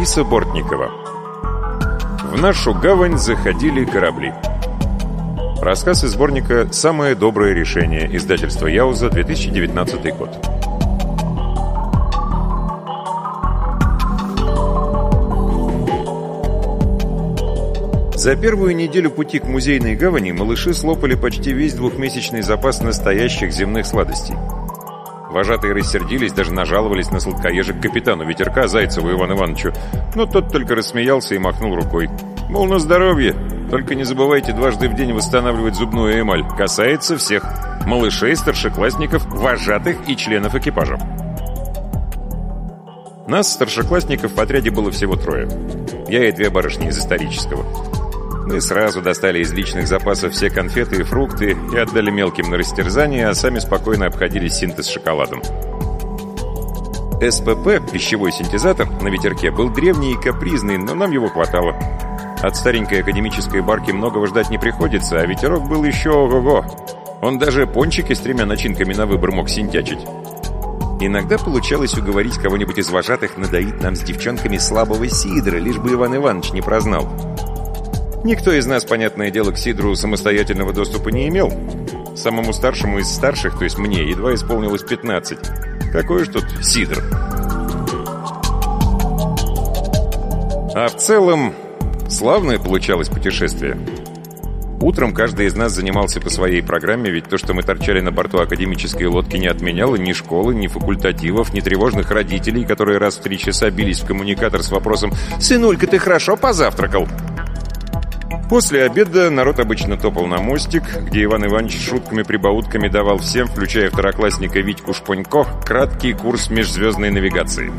Лариса Бортникова В нашу гавань заходили корабли Рассказ из сборника «Самое доброе решение» издательства Яуза, 2019 год. За первую неделю пути к музейной гавани малыши слопали почти весь двухмесячный запас настоящих земных сладостей. Вожатые рассердились, даже нажаловались на сладкоежек капитану ветерка Зайцеву Ивану Ивановичу, но тот только рассмеялся и махнул рукой. Мол, на здоровье, только не забывайте дважды в день восстанавливать зубную эмаль. Касается всех. Малышей, старшеклассников, вожатых и членов экипажа. Нас, старшеклассников, в отряде было всего трое. Я и две барышни из исторического. Мы сразу достали из личных запасов все конфеты и фрукты и отдали мелким на растерзание, а сами спокойно обходили синтез шоколадом. СПП, пищевой синтезатор, на ветерке был древний и капризный, но нам его хватало. От старенькой академической барки многого ждать не приходится, а ветерок был еще ого-го. Он даже пончики с тремя начинками на выбор мог синтячить. Иногда получалось уговорить кого-нибудь из вожатых надоить нам с девчонками слабого сидра, лишь бы Иван Иванович не прознал. Никто из нас, понятное дело, к сидру самостоятельного доступа не имел. Самому старшему из старших, то есть мне, едва исполнилось 15. Какой же тут сидр? А в целом, Славное получалось путешествие. Утром каждый из нас занимался по своей программе, ведь то, что мы торчали на борту академической лодки, не отменяло ни школы, ни факультативов, ни тревожных родителей, которые раз в три часа бились в коммуникатор с вопросом «Сынулька, ты хорошо позавтракал?» После обеда народ обычно топал на мостик, где Иван Иванович шутками-прибаутками давал всем, включая второклассника Витьку Шпонько, краткий курс межзвездной навигации.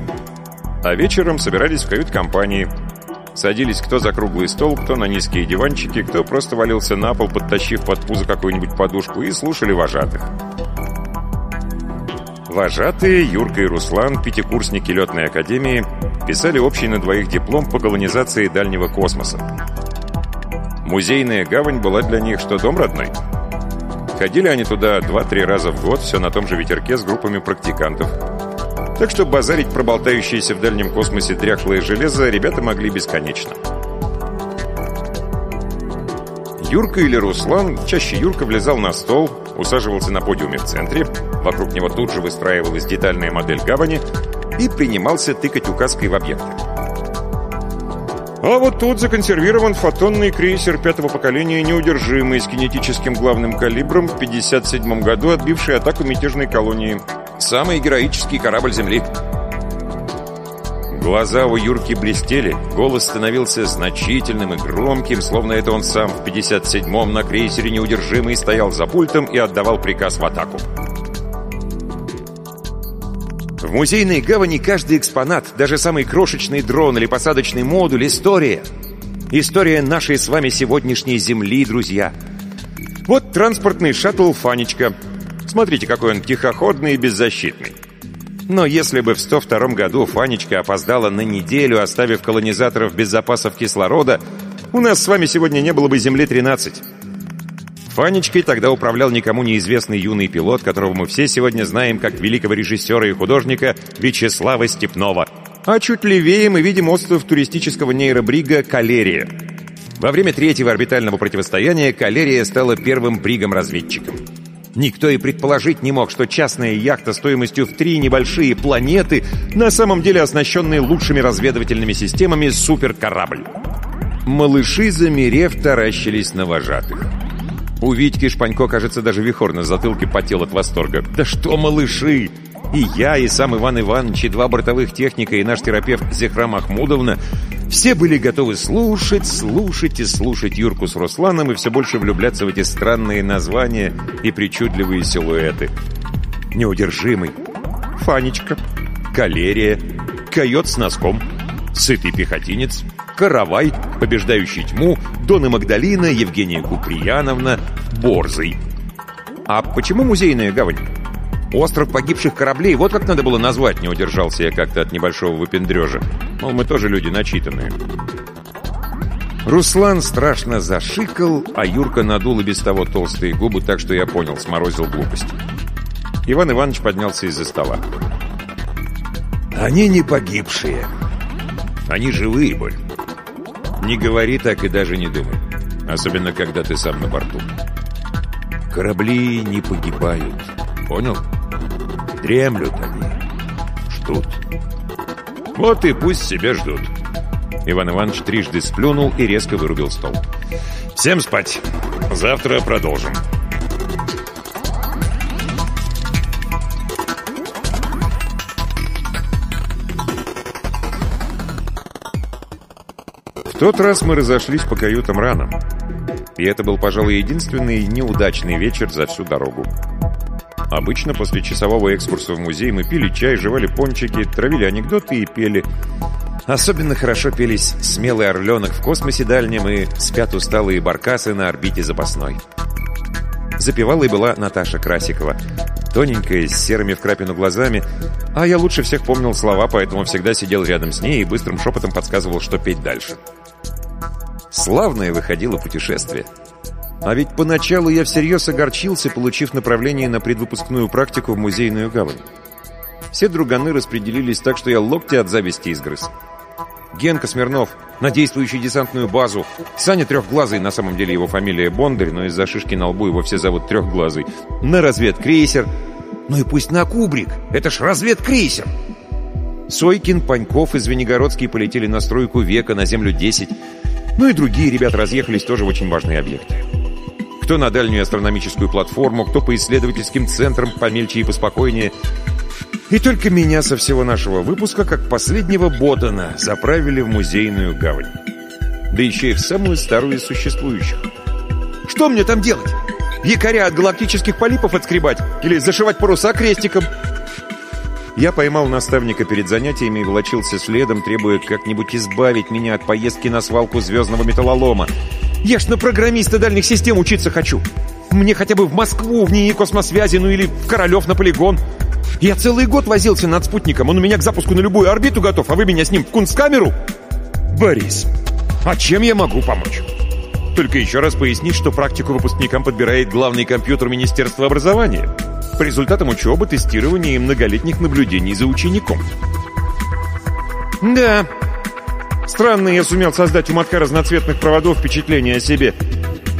А вечером собирались в кают-компании – Садились кто за круглый стол, кто на низкие диванчики, кто просто валился на пол, подтащив под пузо какую-нибудь подушку, и слушали вожатых. Вожатые, Юрка и Руслан, пятикурсники летной академии, писали общий на двоих диплом по колонизации дальнего космоса. Музейная гавань была для них что дом родной. Ходили они туда два-три раза в год, все на том же ветерке с группами практикантов. Так что базарить про болтающееся в дальнем космосе дряхлое железо ребята могли бесконечно. Юрка или Руслан, чаще Юрка влезал на стол, усаживался на подиуме в центре, вокруг него тут же выстраивалась детальная модель гавани и принимался тыкать указкой в объекты. А вот тут законсервирован фотонный крейсер пятого поколения «Неудержимый» с кинетическим главным калибром в 1957 году отбивший атаку мятежной колонии – Самый героический корабль Земли. Глаза у Юрки блестели, голос становился значительным и громким, словно это он сам в 57-м на крейсере неудержимый стоял за пультом и отдавал приказ в атаку. В музейной гавани каждый экспонат, даже самый крошечный дрон или посадочный модуль — история. История нашей с вами сегодняшней Земли, друзья. Вот транспортный шаттл «Фанечка», Смотрите, какой он тихоходный и беззащитный. Но если бы в 102 году Фанечка опоздала на неделю, оставив колонизаторов без запасов кислорода, у нас с вами сегодня не было бы Земли-13. Фанечкой тогда управлял никому неизвестный юный пилот, которого мы все сегодня знаем как великого режиссера и художника Вячеслава Степнова. А чуть левее мы видим остров туристического нейробрига «Калерия». Во время третьего орбитального противостояния «Калерия» стала первым бригом-разведчиком. Никто и предположить не мог, что частная яхта стоимостью в три небольшие планеты на самом деле оснащенные лучшими разведывательными системами суперкорабль. Малыши, замерев, таращились на вожатых. У Витьки Шпанько, кажется, даже вихор на затылке потел от восторга. «Да что малыши! И я, и сам Иван Иванович, и два бортовых техника, и наш терапевт Зехра Махмудовна все были готовы слушать, слушать и слушать Юрку с Русланом и все больше влюбляться в эти странные названия и причудливые силуэты. Неудержимый, Фанечка, Калерия, Койот с носком, Сытый пехотинец, Каравай, Побеждающий тьму, Дона Магдалина, Евгения Куприяновна, Борзый. А почему музейная гавань? Остров погибших кораблей, вот как надо было назвать, не удержался я как-то от небольшого выпендрежа. Мол, мы тоже люди начитанные. Руслан страшно зашикал, а Юрка надул и без того толстые губы, так что я понял, сморозил глупость. Иван Иванович поднялся из-за стола. «Они не погибшие. Они живые, Боль. Не говори так и даже не думай. Особенно, когда ты сам на борту. Корабли не погибают. Понял? Дремлют они. Ждут. Вот и пусть себя ждут. Иван Иванович трижды сплюнул и резко вырубил стол. «Всем спать! Завтра продолжим!» Тот раз мы разошлись по каютам рано. И это был, пожалуй, единственный неудачный вечер за всю дорогу. Обычно после часового экскурса в музей мы пили чай, жевали пончики, травили анекдоты и пели. Особенно хорошо пелись «Смелый орленок в космосе дальнем» и «Спят усталые баркасы на орбите запасной». Запевала и была Наташа Красикова. Тоненькая, с серыми в крапину глазами. А я лучше всех помнил слова, поэтому всегда сидел рядом с ней и быстрым шепотом подсказывал, что петь дальше. Славное выходило путешествие. А ведь поначалу я всерьез огорчился, получив направление на предвыпускную практику в музейную гавань. Все друганы распределились так, что я локти от зависти изгрыз. Генка Смирнов на действующую десантную базу. Саня Трехглазый, на самом деле его фамилия Бондарь, но из-за шишки на лбу его все зовут Трехглазый. На разведкрейсер. Ну и пусть на кубрик, это ж разведкрейсер. Сойкин, Паньков и Звенигородский полетели на стройку века на Землю-10. Ну и другие ребята разъехались тоже в очень важные объекты кто на дальнюю астрономическую платформу, кто по исследовательским центрам помельче и поспокойнее. И только меня со всего нашего выпуска, как последнего ботана, заправили в музейную гавань. Да еще и в самую старую из существующих. Что мне там делать? Якоря от галактических полипов отскребать? Или зашивать паруса крестиком? Я поймал наставника перед занятиями и волочился следом, требуя как-нибудь избавить меня от поездки на свалку звездного металлолома. Я ж на программиста дальних систем учиться хочу. Мне хотя бы в Москву, в НИИ космосвязи, ну или в Королев на полигон. Я целый год возился над спутником. Он у меня к запуску на любую орбиту готов, а вы меня с ним в кунсткамеру? Борис, а чем я могу помочь? Только еще раз пояснить, что практику выпускникам подбирает главный компьютер Министерства образования по результатам учебы, тестирования и многолетних наблюдений за учеником. Да, Странно я сумел создать у мотка разноцветных проводов впечатление о себе.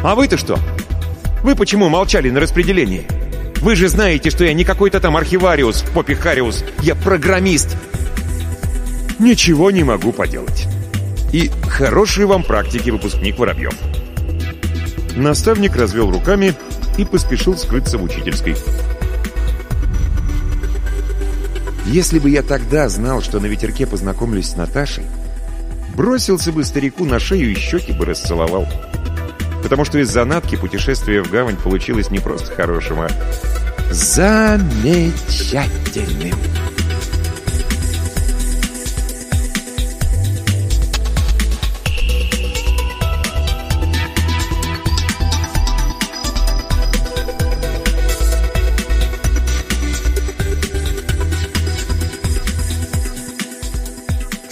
А вы-то что? Вы почему молчали на распределении? Вы же знаете, что я не какой-то там архивариус в попе Хариус. Я программист. Ничего не могу поделать. И хорошей вам практики, выпускник Воробьев. Наставник развел руками и поспешил скрыться в учительской. Если бы я тогда знал, что на ветерке познакомлюсь с Наташей, бросился бы старику на шею и щеки бы расцеловал. Потому что из-за натки путешествие в гавань получилось не просто хорошим, а замечательным.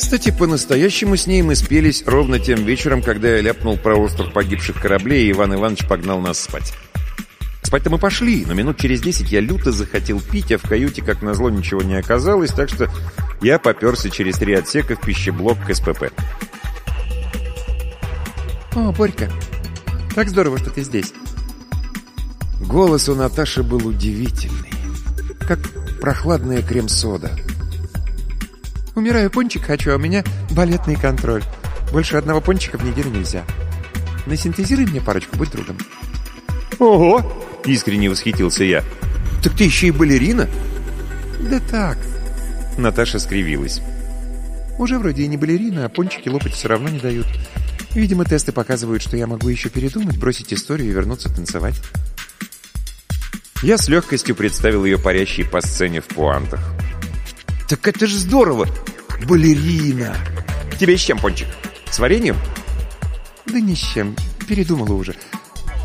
Кстати, по-настоящему с ней мы спелись ровно тем вечером, когда я ляпнул про остров погибших кораблей, и Иван Иванович погнал нас спать. Спать-то мы пошли, но минут через десять я люто захотел пить, а в каюте, как назло, ничего не оказалось, так что я поперся через три отсека в пищеблок к СПП. «О, Борька, так здорово, что ты здесь!» Голос у Наташи был удивительный, как прохладная крем-сода. Умираю пончик хочу, а у меня балетный контроль. Больше одного пончика в неделю нельзя. Насинтезируй мне парочку, будь другом. Ого! Искренне восхитился я. Так ты еще и балерина? Да так. Наташа скривилась. Уже вроде и не балерина, а пончики лопать все равно не дают. Видимо, тесты показывают, что я могу еще передумать, бросить историю и вернуться танцевать. Я с легкостью представил ее парящей по сцене в пуантах. «Так это же здорово! Балерина! Тебе с чем, Пончик? С вареньем?» «Да ни с чем. Передумала уже.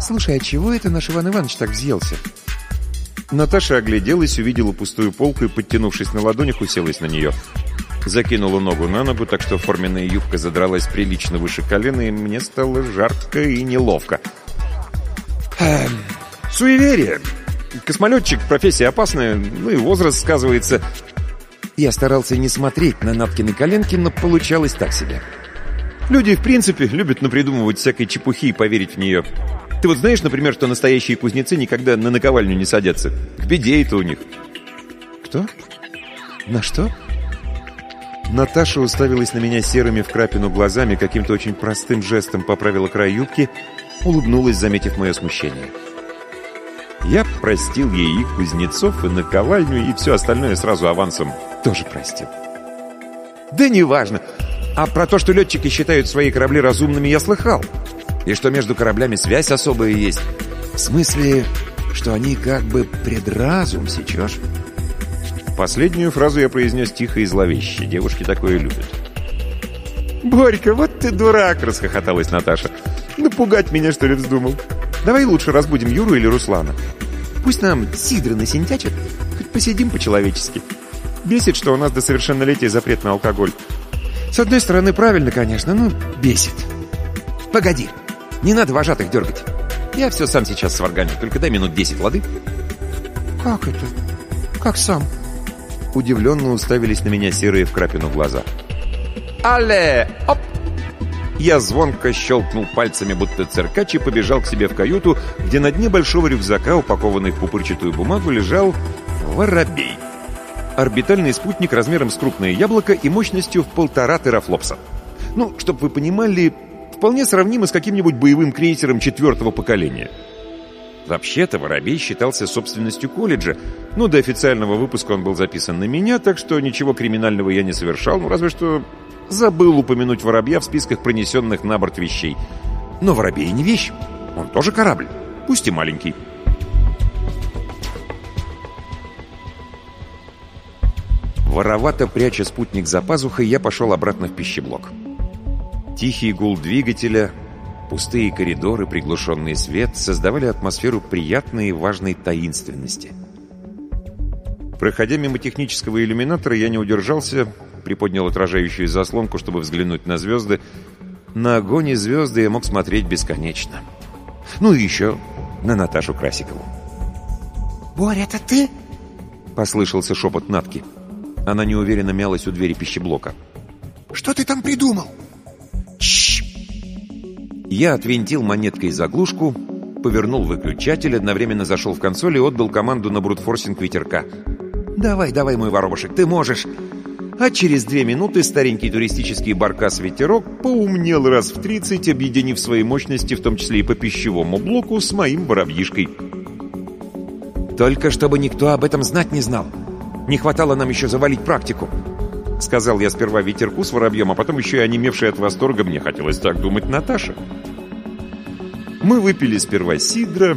Слушай, а чего это наш Иван Иванович так взъелся?» Наташа огляделась, увидела пустую полку и, подтянувшись на ладонях, уселась на нее. Закинула ногу на ногу, так что форменная юбка задралась прилично выше колена, и мне стало жарко и неловко. Эм, суеверие. Космолетчик — профессия опасная, ну и возраст сказывается. Я старался не смотреть на Наткины коленки, но получалось так себе. Люди, в принципе, любят напридумывать всякой чепухи и поверить в нее. Ты вот знаешь, например, что настоящие кузнецы никогда на наковальню не садятся? К беде это у них. Кто? На что? Наташа уставилась на меня серыми в крапину глазами, каким-то очень простым жестом поправила край юбки, улыбнулась, заметив мое смущение. Я простил ей и кузнецов, и наковальню, и все остальное сразу авансом тоже простил. Да неважно. А про то, что летчики считают свои корабли разумными, я слыхал. И что между кораблями связь особая есть. В смысле, что они как бы предразум сечешь. Последнюю фразу я произнес тихо и зловеще. Девушки такое любят. «Борька, вот ты дурак!» — расхохоталась Наташа. «Напугать меня, что ли, вздумал? Давай лучше разбудим Юру или Руслана. Пусть нам сидры насинтячат, хоть посидим по-человечески. Бесит, что у нас до совершеннолетия запрет на алкоголь. С одной стороны, правильно, конечно, но бесит. Погоди, не надо вожатых дергать. Я все сам сейчас сварганю, только дай минут десять, лады?» «Как это? Как сам?» Удивленно уставились на меня серые в крапину глаза. «Але! Оп!» Я звонко щелкнул пальцами, будто циркач, и побежал к себе в каюту, где на дне большого рюкзака, упакованный в пупырчатую бумагу, лежал воробей. Орбитальный спутник размером с крупное яблоко и мощностью в полтора терафлопса. Ну, чтобы вы понимали, вполне сравнимо с каким-нибудь боевым крейсером четвертого поколения. Вообще-то Воробей считался собственностью колледжа, но до официального выпуска он был записан на меня, так что ничего криминального я не совершал, ну разве что забыл упомянуть Воробья в списках пронесенных на борт вещей. Но Воробей не вещь, он тоже корабль, пусть и маленький. Воровато пряча спутник за пазухой, я пошел обратно в пищеблок. Тихий гул двигателя, Пустые коридоры, приглушенный свет создавали атмосферу приятной и важной таинственности. Проходя мимо технического иллюминатора, я не удержался, приподнял отражающую заслонку, чтобы взглянуть на звезды. На огонь и звезды я мог смотреть бесконечно. Ну и еще на Наташу Красикову. «Боря, это ты?» — послышался шепот Натки. Она неуверенно мялась у двери пищеблока. «Что ты там придумал?» Я отвинтил монеткой заглушку, повернул выключатель, одновременно зашел в консоль и отдал команду на брутфорсинг ветерка. «Давай, давай, мой воробушек, ты можешь!» А через две минуты старенький туристический баркас-ветерок поумнел раз в тридцать, объединив свои мощности, в том числе и по пищевому блоку, с моим воробьишкой. «Только чтобы никто об этом знать не знал. Не хватало нам еще завалить практику», — сказал я сперва ветерку с воробьем, а потом еще и онемевшей от восторга, мне хотелось так думать, Наташа. Мы выпили сперва сидра,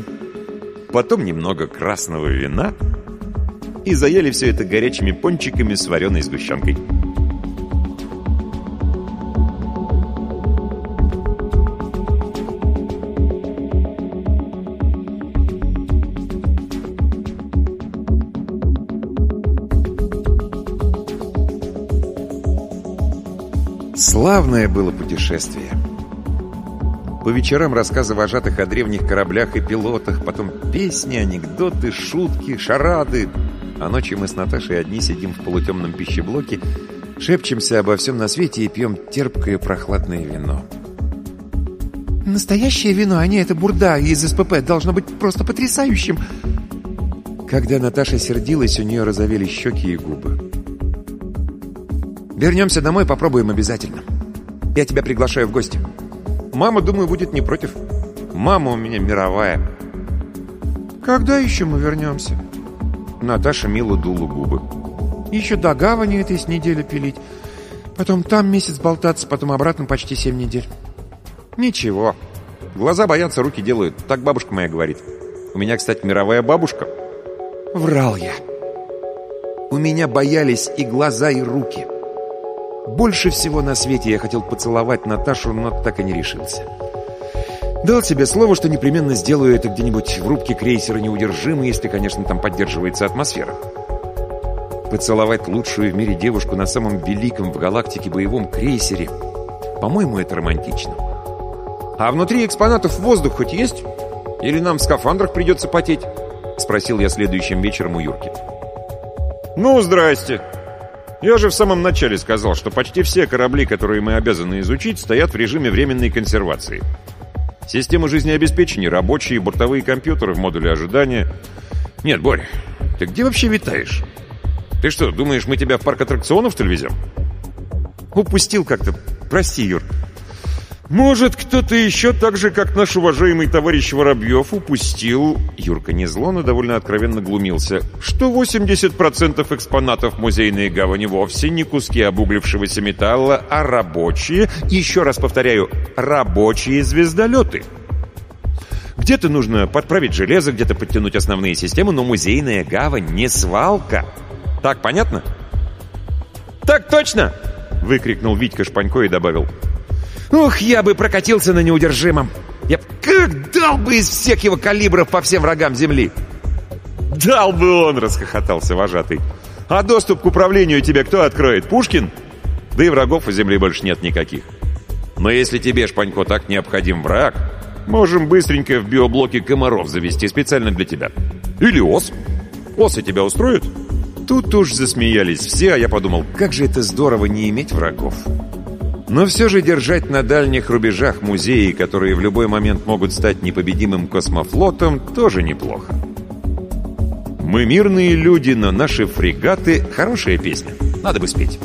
потом немного красного вина и заели все это горячими пончиками с вареной сгущенкой. Славное было путешествие. По вечерам рассказы вожатых о древних кораблях и пилотах, потом песни, анекдоты, шутки, шарады. А ночью мы с Наташей одни сидим в полутемном пищеблоке, шепчемся обо всем на свете и пьем терпкое прохладное вино. «Настоящее вино, а не эта бурда из СПП, должно быть просто потрясающим!» Когда Наташа сердилась, у нее розовели щеки и губы. «Вернемся домой, попробуем обязательно. Я тебя приглашаю в гости». Мама, думаю, будет не против. Мама у меня мировая. Когда еще мы вернемся? Наташа мило дула губы. Еще до гавани этой с недели пилить. Потом там месяц болтаться, потом обратно почти семь недель. Ничего. Глаза боятся, руки делают. Так бабушка моя говорит. У меня, кстати, мировая бабушка. Врал я. У меня боялись и глаза, и руки. Больше всего на свете я хотел поцеловать Наташу, но так и не решился. Дал себе слово, что непременно сделаю это где-нибудь в рубке крейсера неудержимый, если, конечно, там поддерживается атмосфера. Поцеловать лучшую в мире девушку на самом великом в галактике боевом крейсере. По-моему, это романтично. А внутри экспонатов воздух хоть есть? Или нам в скафандрах придется потеть? Спросил я следующим вечером у Юрки. Ну, здрасте. Я же в самом начале сказал, что почти все корабли, которые мы обязаны изучить, стоят в режиме временной консервации. Система жизнеобеспечения, рабочие, бортовые компьютеры в модуле ожидания. Нет, Борь, ты где вообще витаешь? Ты что, думаешь, мы тебя в парк аттракционов-то везем? Упустил как-то. Прости, Юр. Может, кто-то еще так же, как наш уважаемый товарищ Воробьев, упустил... Юрка не зло, но довольно откровенно глумился, что 80% экспонатов музейной гавани вовсе не куски обуглившегося металла, а рабочие, еще раз повторяю, рабочие звездолеты. Где-то нужно подправить железо, где-то подтянуть основные системы, но музейная гавань не свалка. Так понятно? «Так точно!» — выкрикнул Витька Шпанько и добавил. Ух, я бы прокатился на неудержимом. Я как дал бы из всех его калибров по всем врагам Земли. Дал бы он, расхохотался вожатый. А доступ к управлению тебе кто откроет? Пушкин? Да и врагов у Земли больше нет никаких. Но если тебе, Шпанько, так необходим враг, можем быстренько в биоблоке комаров завести специально для тебя. Или ос. Осы тебя устроят? Тут уж засмеялись все, а я подумал, как же это здорово не иметь врагов. Но все же держать на дальних рубежах музеи, которые в любой момент могут стать непобедимым космофлотом, тоже неплохо. Мы мирные люди, но наши фрегаты — хорошая песня. Надо бы спеть.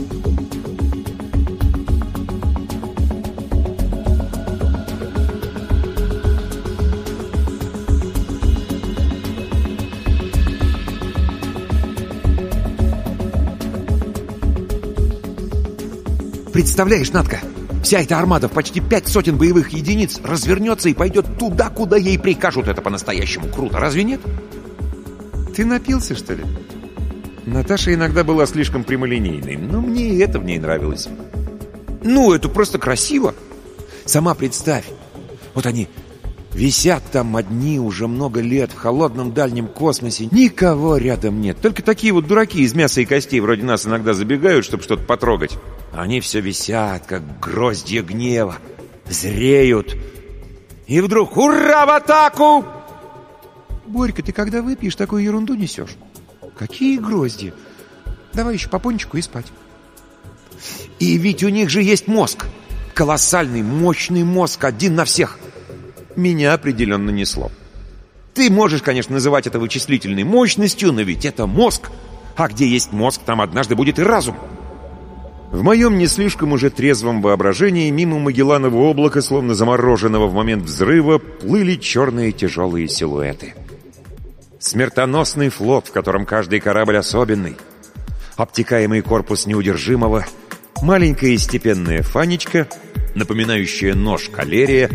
Представляешь, Надка, вся эта армада в почти пять сотен боевых единиц развернется и пойдет туда, куда ей прикажут. Это по-настоящему круто, разве нет? Ты напился, что ли? Наташа иногда была слишком прямолинейной, но мне и это в ней нравилось. Ну, это просто красиво. Сама представь. Вот они висят там одни уже много лет в холодном дальнем космосе. Никого рядом нет. Только такие вот дураки из мяса и костей вроде нас иногда забегают, чтобы что-то потрогать. Они все висят, как гроздья гнева, зреют. И вдруг «Ура, в атаку!» Борька, ты когда выпьешь, такую ерунду несешь? Какие грозди? Давай еще по пончику и спать. И ведь у них же есть мозг. Колоссальный, мощный мозг, один на всех. Меня определенно несло. Ты можешь, конечно, называть это вычислительной мощностью, но ведь это мозг. А где есть мозг, там однажды будет и разум. В моем не слишком уже трезвом воображении мимо Магелланова облака, словно замороженного в момент взрыва, плыли черные тяжелые силуэты. Смертоносный флот, в котором каждый корабль особенный, обтекаемый корпус неудержимого, маленькая и степенная фанечка, напоминающая нож калерия,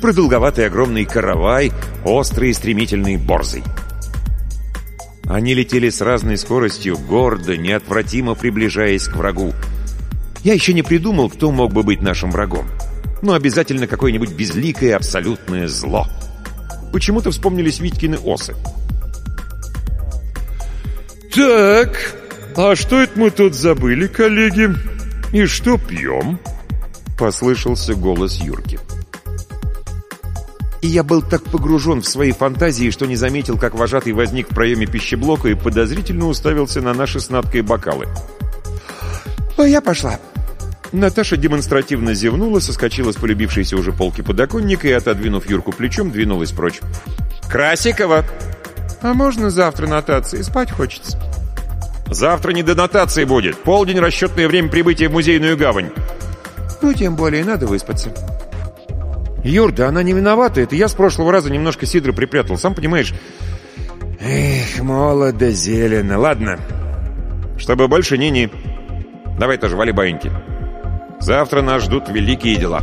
продолговатый огромный каравай, острый и стремительный борзый. Они летели с разной скоростью, гордо, неотвратимо приближаясь к врагу, я еще не придумал, кто мог бы быть нашим врагом. Но обязательно какое-нибудь безликое абсолютное зло. Почему-то вспомнились Витькины осы. «Так, а что это мы тут забыли, коллеги? И что пьем?» Послышался голос Юрки. И я был так погружен в свои фантазии, что не заметил, как вожатый возник в проеме пищеблока и подозрительно уставился на наши с бокалы. «А я пошла», Наташа демонстративно зевнула, соскочила с полюбившейся уже полки подоконника и, отодвинув Юрку плечом, двинулась прочь. «Красикова!» «А можно завтра нотации? Спать хочется». «Завтра не до нотации будет. Полдень расчетное время прибытия в музейную гавань». «Ну, тем более надо выспаться». «Юр, да она не виновата. Это я с прошлого раза немножко сидра припрятал, сам понимаешь». «Эх, молодо зелено. Ладно. Чтобы больше не-не. Давай тоже, вали баиньки». Завтра нас ждут великие дела.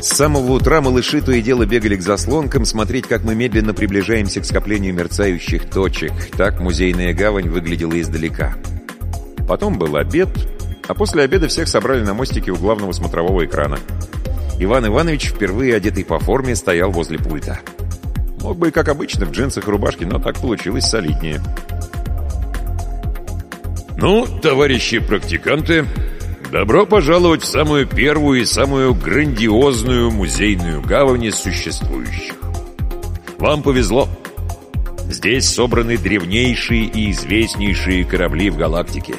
С самого утра малыши то и дело бегали к заслонкам, смотреть, как мы медленно приближаемся к скоплению мерцающих точек. Так музейная гавань выглядела издалека. Потом был обед, а после обеда всех собрали на мостике у главного смотрового экрана. Иван Иванович, впервые одетый по форме, стоял возле пульта. Мог бы и как обычно в джинсах и рубашке, но так получилось солиднее. Ну, товарищи практиканты, добро пожаловать в самую первую и самую грандиозную музейную гавань из существующих. Вам повезло. Здесь собраны древнейшие и известнейшие корабли в галактике.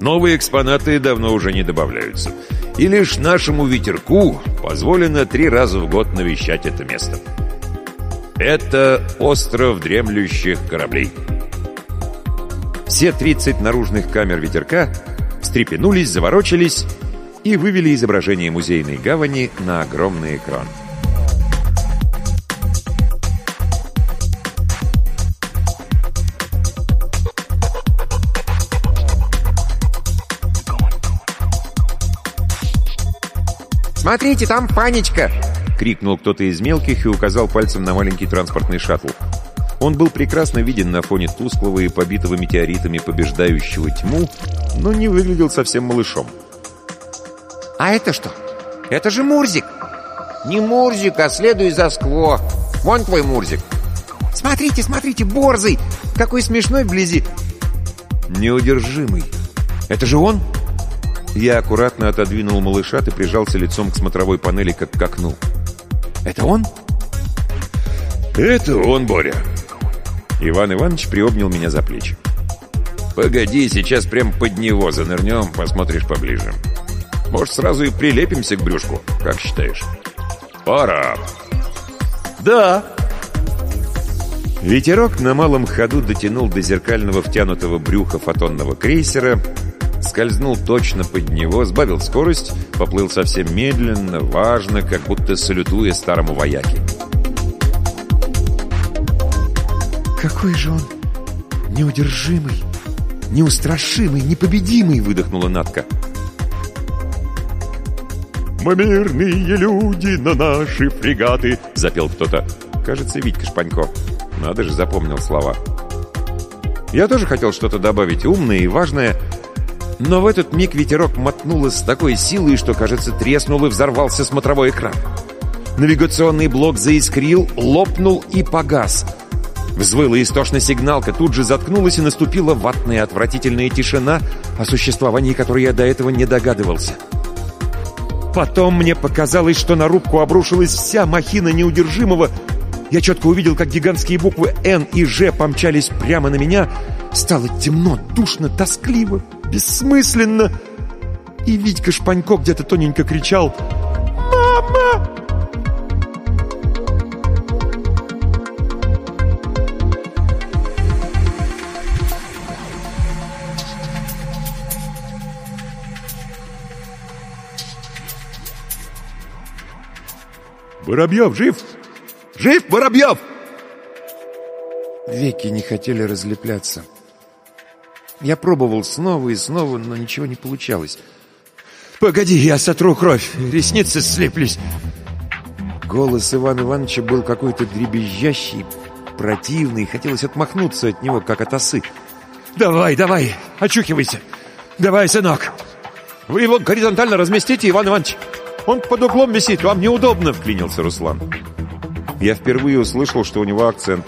Новые экспонаты давно уже не добавляются. И лишь нашему ветерку позволено три раза в год навещать это место. Это остров дремлющих кораблей. Все 30 наружных камер ветерка встрепенулись, заворочились и вывели изображение музейной гавани на огромный экран. «Смотрите, там панечка!» — крикнул кто-то из мелких и указал пальцем на маленький транспортный шаттл. Он был прекрасно виден на фоне тусклого и побитого метеоритами побеждающего тьму, но не выглядел совсем малышом. «А это что? Это же Мурзик!» «Не Мурзик, а следуй за Скво! Вон твой Мурзик!» «Смотрите, смотрите, Борзый! Какой смешной вблизи!» «Неудержимый! Это же он?» Я аккуратно отодвинул малышат и прижался лицом к смотровой панели, как к окну. «Это он?» «Это он, Боря!» Иван Иванович приобнял меня за плечи. «Погоди, сейчас прям под него занырнем, посмотришь поближе. Может, сразу и прилепимся к брюшку, как считаешь?» «Пора!» «Да!» Ветерок на малом ходу дотянул до зеркального втянутого брюха фотонного крейсера, скользнул точно под него, сбавил скорость, поплыл совсем медленно, важно, как будто салютуя старому вояке. «Какой же он неудержимый, неустрашимый, непобедимый!» — выдохнула Натка. «Мы мирные люди на наши фрегаты!» — запел кто-то. Кажется, Витька Шпанько. Надо же, запомнил слова. Я тоже хотел что-то добавить умное и важное, но в этот миг ветерок мотнуло с такой силой, что, кажется, треснул и взорвался смотровой экран. Навигационный блок заискрил, лопнул и погас — Взвыла истошная сигналка, тут же заткнулась и наступила ватная отвратительная тишина, о существовании которой я до этого не догадывался. Потом мне показалось, что на рубку обрушилась вся махина неудержимого. Я четко увидел, как гигантские буквы «Н» и «Ж» помчались прямо на меня. Стало темно, душно, тоскливо, бессмысленно. И Витька Шпанько где-то тоненько кричал «Мама!» «Воробьев жив? Жив, Воробьев?» Веки не хотели разлепляться. Я пробовал снова и снова, но ничего не получалось. «Погоди, я сотру кровь, ресницы слеплись!» Голос Ивана Ивановича был какой-то дребезжащий, противный, хотелось отмахнуться от него, как от осы. «Давай, давай, очухивайся! Давай, сынок! Вы его горизонтально разместите, Иван Иванович!» Он под углом висит, вам неудобно!» — вклинился Руслан. Я впервые услышал, что у него акцент.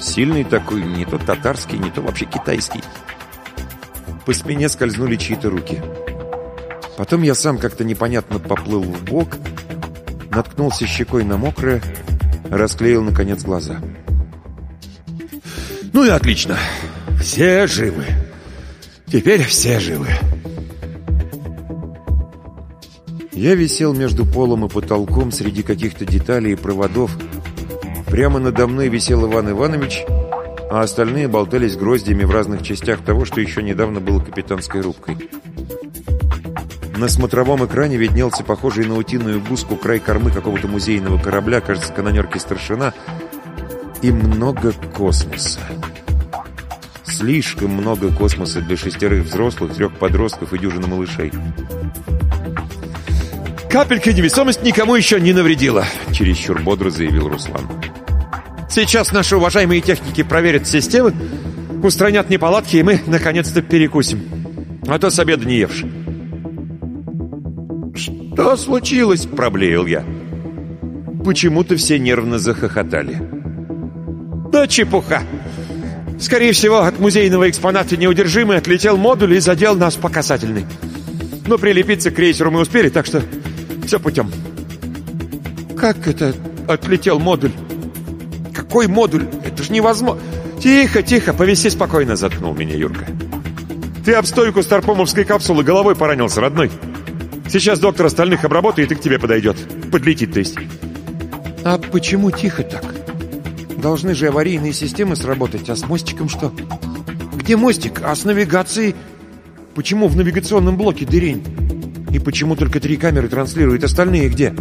Сильный такой, не то татарский, не то вообще китайский. По спине скользнули чьи-то руки. Потом я сам как-то непонятно поплыл в бок, наткнулся щекой на мокрое, расклеил, наконец, глаза. «Ну и отлично! Все живы! Теперь все живы!» Я висел между полом и потолком среди каких-то деталей и проводов. Прямо надо мной висел Иван Иванович, а остальные болтались гроздями в разных частях того, что еще недавно было капитанской рубкой. На смотровом экране виднелся похожий на утиную гуску край кормы какого-то музейного корабля, кажется, канонерки старшина, и много космоса. Слишком много космоса для шестерых взрослых, трех подростков и дюжины малышей. Капелька невесомость никому еще не навредила, чересчур бодро заявил Руслан. Сейчас наши уважаемые техники проверят системы, устранят неполадки, и мы наконец-то перекусим. А то с обеда не ешь. «Что случилось?» — проблеял я. Почему-то все нервно захохотали. «Да чепуха! Скорее всего, от музейного экспоната неудержимый отлетел модуль и задел нас по касательной. Но прилепиться к крейсеру мы успели, так что все путем. Как это отлетел модуль? Какой модуль? Это же невозможно. Тихо, тихо, повиси спокойно, заткнул меня Юрка. Ты об стойку старпомовской капсулы головой поранился, родной. Сейчас доктор остальных обработает и к тебе подойдет. Подлетит, то есть. А почему тихо так? Должны же аварийные системы сработать, а с мостиком что? Где мостик? А с навигацией? Почему в навигационном блоке дырень? И почему только три камеры транслируют, остальные где?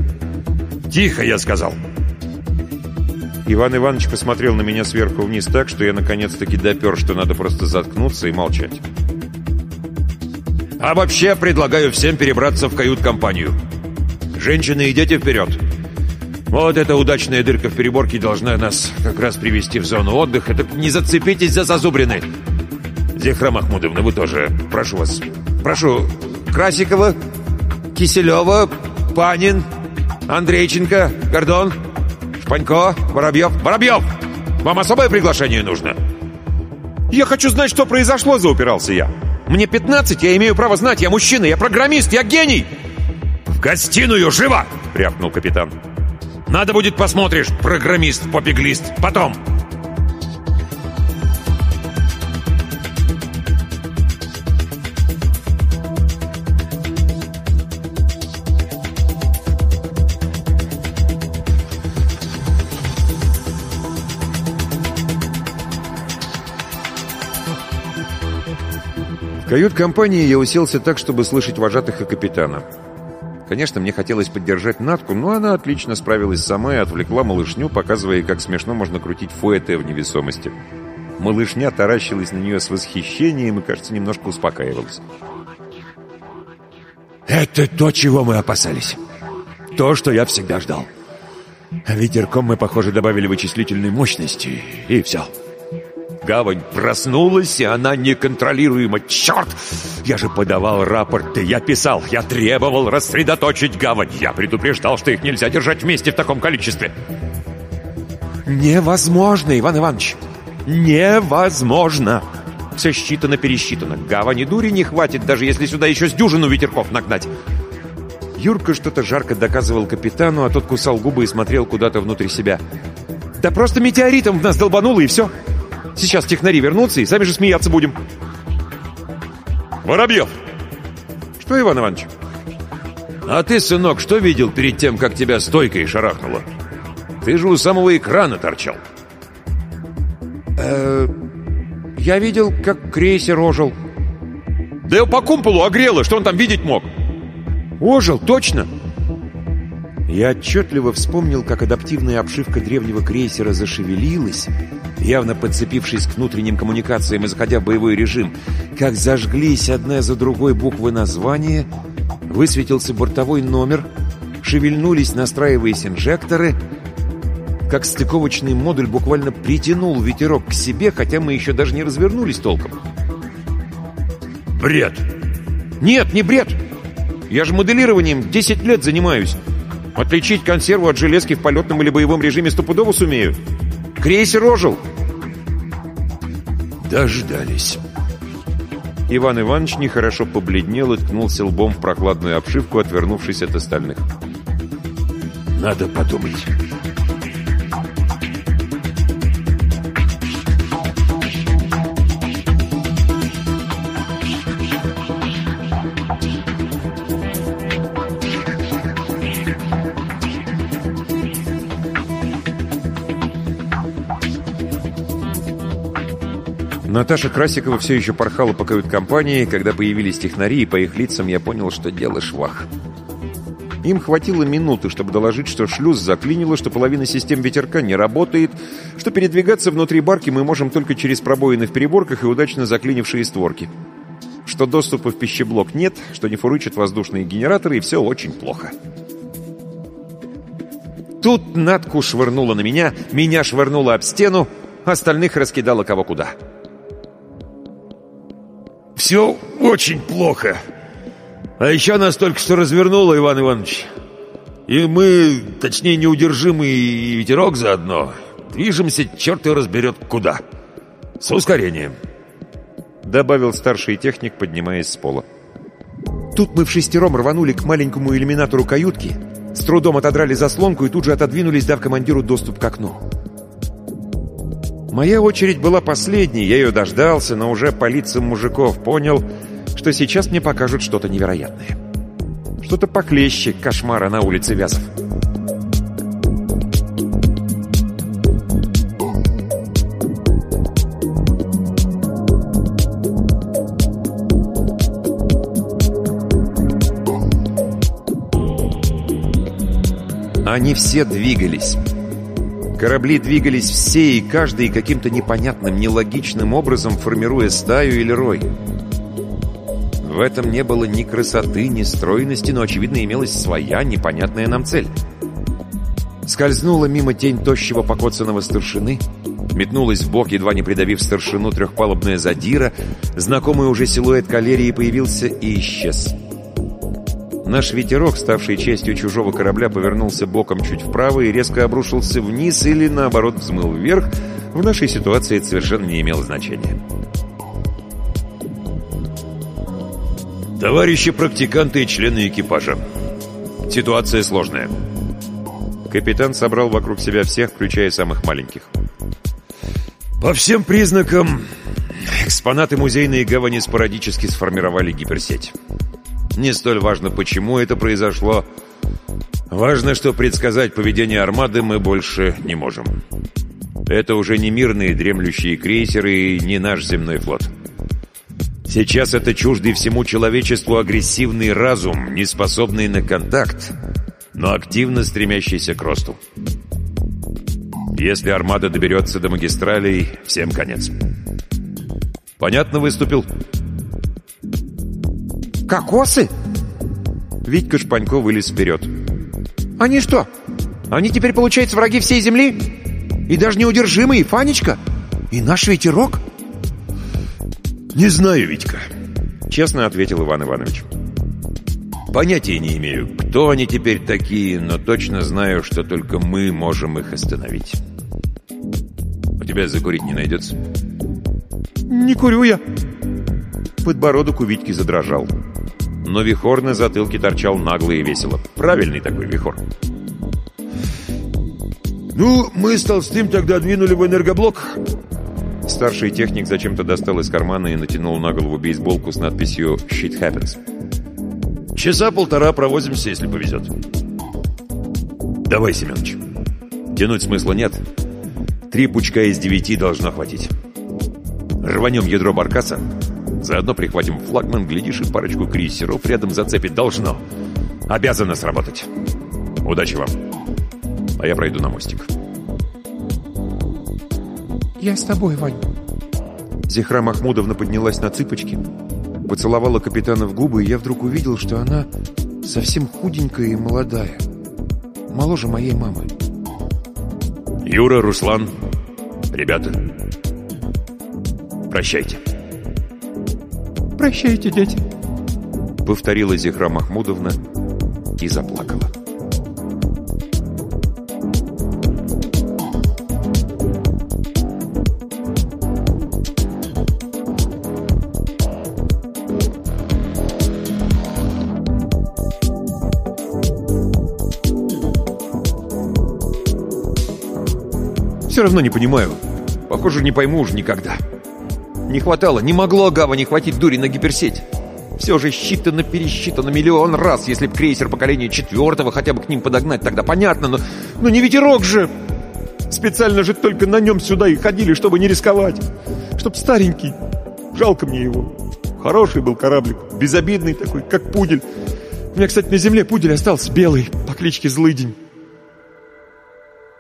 Тихо, я сказал. Иван Иванович посмотрел на меня сверху вниз так, что я наконец-таки допер, что надо просто заткнуться и молчать. А вообще предлагаю всем перебраться в кают-компанию. Женщины и дети вперед. Вот эта удачная дырка в переборке должна нас как раз привести в зону отдыха. Так не зацепитесь за зазубрины. Зехра Махмудовна, вы тоже. Прошу вас. Прошу. Красикова, Киселева, Панин, Андрейченко, Гордон, Шпанько, Воробьев. Воробьев! Вам особое приглашение нужно? Я хочу знать, что произошло, заупирался я. Мне 15, я имею право знать. Я мужчина, я программист, я гений. В гостиную, живо! Рявкнул капитан. Надо будет посмотришь, программист, попиглист. Потом. Кают-компании я уселся так, чтобы слышать вожатых и капитана. Конечно, мне хотелось поддержать Натку, но она отлично справилась сама и отвлекла малышню, показывая, как смешно можно крутить фуэте в невесомости. Малышня таращилась на нее с восхищением и, кажется, немножко успокаивалась. «Это то, чего мы опасались. То, что я всегда ждал. Ветерком мы, похоже, добавили вычислительной мощности, и все». Гавань проснулась, и она неконтролируема. Черт! Я же подавал рапорты, я писал, я требовал рассредоточить гавань. Я предупреждал, что их нельзя держать вместе в таком количестве. Невозможно, Иван Иванович. Невозможно. Все считано-пересчитано. Гавани дури не хватит, даже если сюда еще с дюжину ветерков нагнать. Юрка что-то жарко доказывал капитану, а тот кусал губы и смотрел куда-то внутрь себя. «Да просто метеоритом в нас долбануло, и все!» Сейчас технари вернутся и сами же смеяться будем. Воробьев! Что, Иван Иванович? А ты, сынок, что видел перед тем, как тебя стойкой шарахнуло? Ты же у самого экрана торчал. Э -э я видел, как крейсер ожил. Да его по кумполу огрело, что он там видеть мог? Ожил, точно. Я отчетливо вспомнил, как адаптивная обшивка древнего крейсера зашевелилась, явно подцепившись к внутренним коммуникациям и заходя в боевой режим, как зажглись одна за другой буквы названия, высветился бортовой номер, шевельнулись, настраиваясь инжекторы, как стыковочный модуль буквально притянул ветерок к себе, хотя мы еще даже не развернулись толком. «Бред!» «Нет, не бред! Я же моделированием 10 лет занимаюсь. Отличить консерву от железки в полетном или боевом режиме стопудово сумею. Крейсер ожил!» Дождались. Иван Иванович нехорошо побледнел и ткнулся лбом в прохладную обшивку, отвернувшись от остальных. «Надо подумать». Наташа Красикова все еще порхала по кают-компании. Когда появились технари, и по их лицам я понял, что дело швах. Им хватило минуты, чтобы доложить, что шлюз заклинило, что половина систем ветерка не работает, что передвигаться внутри барки мы можем только через пробоины в переборках и удачно заклинившие створки. Что доступа в пищеблок нет, что не фурычат воздушные генераторы, и все очень плохо. Тут Натку швырнула на меня, меня швырнула об стену, остальных раскидала кого куда. Все очень плохо. А еще нас только что развернуло, Иван Иванович. И мы, точнее, неудержимый ветерок заодно, движемся, черт его разберет, куда. «С ускорением», — добавил старший техник, поднимаясь с пола. Тут мы в шестером рванули к маленькому иллюминатору каютки, с трудом отодрали заслонку и тут же отодвинулись, дав командиру доступ к окну. Моя очередь была последней, я ее дождался, но уже по лицам мужиков понял, что сейчас мне покажут что-то невероятное. Что-то поклеще кошмара на улице Вязов. Они все двигались. Корабли двигались все и каждый каким-то непонятным, нелогичным образом формируя стаю или рой. В этом не было ни красоты, ни стройности, но, очевидно, имелась своя непонятная нам цель. Скользнула мимо тень тощего покоцанного старшины, метнулась в бок, едва не придавив старшину трехпалубная задира, знакомый уже силуэт калерии появился и исчез. Наш ветерок, ставший частью чужого корабля, повернулся боком чуть вправо и резко обрушился вниз или, наоборот, взмыл вверх. В нашей ситуации это совершенно не имело значения. «Товарищи практиканты и члены экипажа, ситуация сложная». Капитан собрал вокруг себя всех, включая самых маленьких. «По всем признакам, экспонаты музейной гавани спорадически сформировали гиперсеть». Не столь важно, почему это произошло. Важно, что предсказать поведение армады мы больше не можем. Это уже не мирные дремлющие крейсеры и не наш земной флот. Сейчас это чуждый всему человечеству агрессивный разум, не способный на контакт, но активно стремящийся к росту. Если армада доберется до магистралей, всем конец. Понятно выступил? «Кокосы?» Витька Шпанько вылез вперед. «Они что? Они теперь, получается, враги всей земли? И даже неудержимые, и Фанечка? И наш ветерок?» «Не знаю, Витька», — честно ответил Иван Иванович. «Понятия не имею, кто они теперь такие, но точно знаю, что только мы можем их остановить. У тебя закурить не найдется?» «Не курю я». Подбородок у Витьки задрожал но вихор на затылке торчал нагло и весело. Правильный такой вихор. «Ну, мы с Толстым тогда двинули в энергоблок». Старший техник зачем-то достал из кармана и натянул на голову бейсболку с надписью «Shit happens». «Часа полтора провозимся, если повезет». «Давай, Семенович. Тянуть смысла нет. Три пучка из девяти должно хватить. Рванем ядро баркаса, Заодно прихватим флагман, глядишь, и парочку крейсеров рядом зацепить должно. Обязано сработать. Удачи вам. А я пройду на мостик. Я с тобой, Вань. Зихра Махмудовна поднялась на цыпочки, поцеловала капитана в губы, и я вдруг увидел, что она совсем худенькая и молодая. Моложе моей мамы. Юра, Руслан, ребята, прощайте. «Прощайте, дети», — повторила Зихра Махмудовна и заплакала. Все равно не понимаю. Похоже, не пойму уж никогда. Не хватало, не могло Гава не хватить дури на гиперсеть. Все же считано-пересчитано миллион раз, если б крейсер поколения четвертого хотя бы к ним подогнать, тогда понятно, но, но не ветерок же! Специально же только на нем сюда и ходили, чтобы не рисковать. Чтоб старенький. Жалко мне его. Хороший был кораблик, безобидный такой, как пудель. У меня, кстати, на земле пудель остался белый, по кличке Злыдень.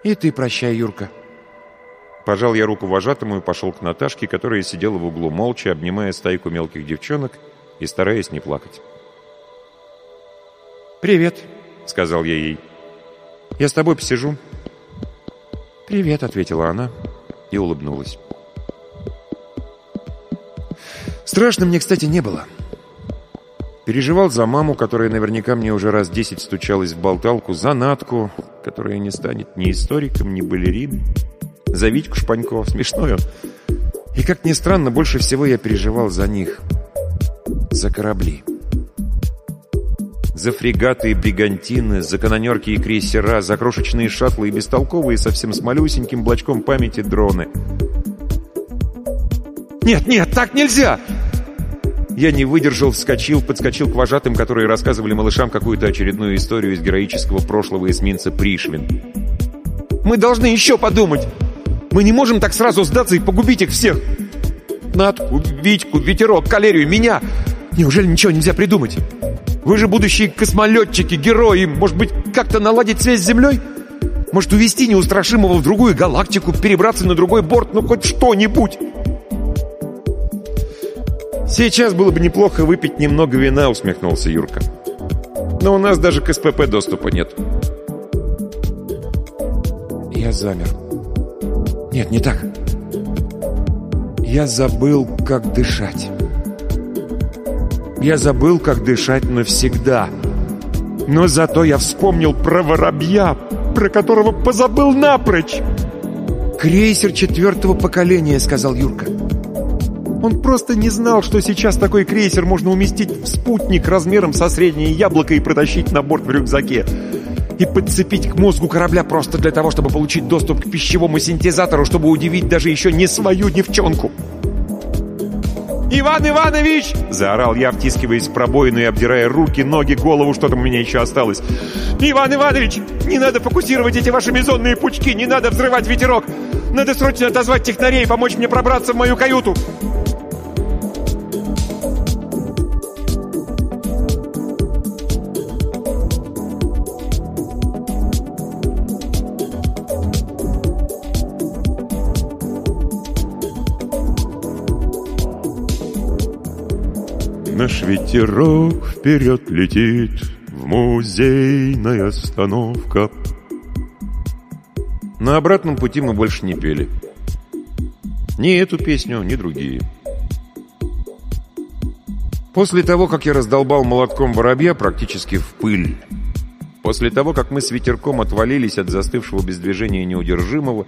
И ты прощай, Юрка. Пожал я руку вожатому и пошел к Наташке, которая сидела в углу молча, обнимая стайку мелких девчонок и стараясь не плакать. «Привет», — сказал я ей. «Я с тобой посижу». «Привет», — ответила она и улыбнулась. Страшно мне, кстати, не было. Переживал за маму, которая наверняка мне уже раз десять стучалась в болталку, за Натку, которая не станет ни историком, ни балериной за Витьку Шпанькова. Смешной он. И, как ни странно, больше всего я переживал за них. За корабли. За фрегаты и бригантины, за канонерки и крейсера, за крошечные шаттлы и бестолковые, совсем с малюсеньким блочком памяти дроны. «Нет, нет, так нельзя!» Я не выдержал, вскочил, подскочил к вожатым, которые рассказывали малышам какую-то очередную историю из героического прошлого эсминца Пришвин. «Мы должны еще подумать! Мы не можем так сразу сдаться и погубить их всех! Натку, Витьку, Ветерок, Калерию, меня! Неужели ничего нельзя придумать? Вы же будущие космолетчики, герои! Может быть, как-то наладить связь с Землей? Может, увести неустрашимого в другую галактику, перебраться на другой борт, ну хоть что-нибудь!» «Сейчас было бы неплохо выпить немного вина», — усмехнулся Юрка. «Но у нас даже к СПП доступа нет». Я замер. Нет, не так. Я забыл, как дышать. Я забыл, как дышать навсегда. Но зато я вспомнил про воробья, про которого позабыл напрочь. «Крейсер четвертого поколения», — сказал Юрка. Он просто не знал, что сейчас такой крейсер можно уместить в спутник размером со среднее яблоко и протащить на борт в рюкзаке. И подцепить к мозгу корабля просто для того, чтобы получить доступ к пищевому синтезатору, чтобы удивить даже еще не свою девчонку. «Иван Иванович!» — заорал я, втискиваясь в пробоину и обдирая руки, ноги, голову, что там у меня еще осталось. «Иван Иванович! Не надо фокусировать эти ваши мезонные пучки! Не надо взрывать ветерок! Надо срочно отозвать технарей и помочь мне пробраться в мою каюту!» Наш ветерок вперед летит, в музейная остановка. На обратном пути мы больше не пели. Ни эту песню, ни другие. После того, как я раздолбал молотком воробья практически в пыль, после того, как мы с ветерком отвалились от застывшего без движения неудержимого,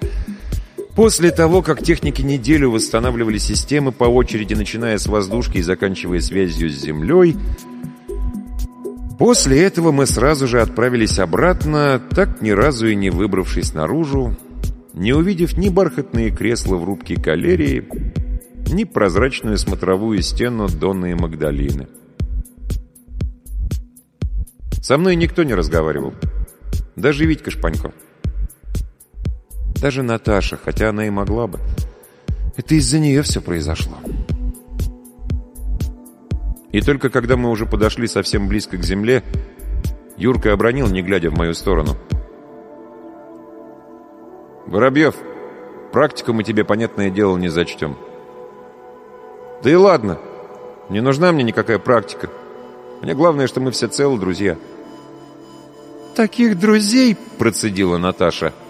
После того, как техники неделю восстанавливали системы по очереди, начиная с воздушки и заканчивая связью с Землей, после этого мы сразу же отправились обратно, так ни разу и не выбравшись наружу, не увидев ни бархатные кресла в рубке калерии, ни прозрачную смотровую стену Донны и Магдалины. Со мной никто не разговаривал. Даже Витька Шпанько. Даже Наташа, хотя она и могла бы. Это из-за нее все произошло. И только когда мы уже подошли совсем близко к земле, Юрка обронил, не глядя в мою сторону. «Воробьев, практику мы тебе, понятное дело, не зачтем». «Да и ладно, не нужна мне никакая практика. Мне главное, что мы все целы, друзья». «Таких друзей», — процедила Наташа, —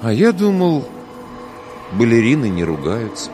а я думал, балерины не ругаются.